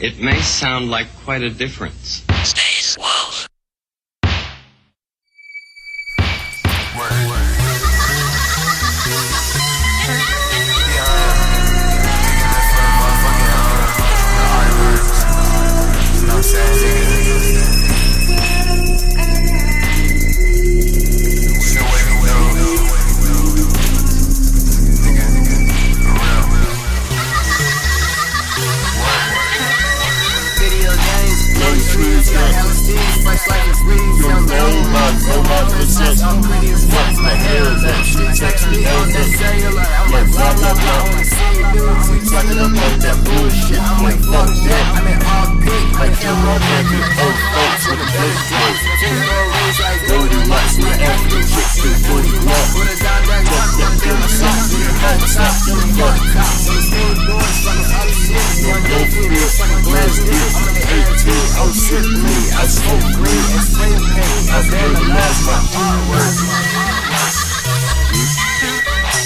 It may sound like quite a difference. No trees, got hella steams, fresh like a breeze. Young no luck, no luck, possess. I'm pretty as fuck, my hair is up. She text me on that cellular. I'm like, blah, blah, blah, on the same dudes. We talking about that bullshit. I'm like, fuck that. I'm in all pink, like Emerald Record. Old folks with a big dick. No fear, fucking glass dick. I'm in the 18, oh shit, me. I smoke green.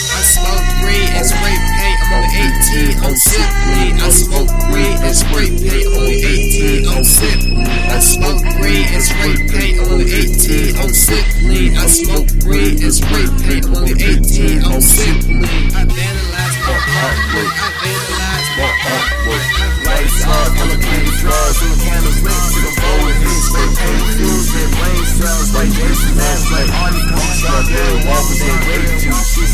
I smoke green and spray paint. I'm 18, I'm simply. I smoke green and spray paint. I'm only 18, I'm simply. I smoke green and spray paint. I'm only 18, I'm simply. I smoke green and spray paint. I'm only 18, I'm simply. I vandalize my artwork. I vandalize my artwork. Lights off, cocaine drugs, and the candles lit to the with his spray paint fused with brain cells. Like Jason Mask, like Arnie Combs, strawberry waffles and grape juice. She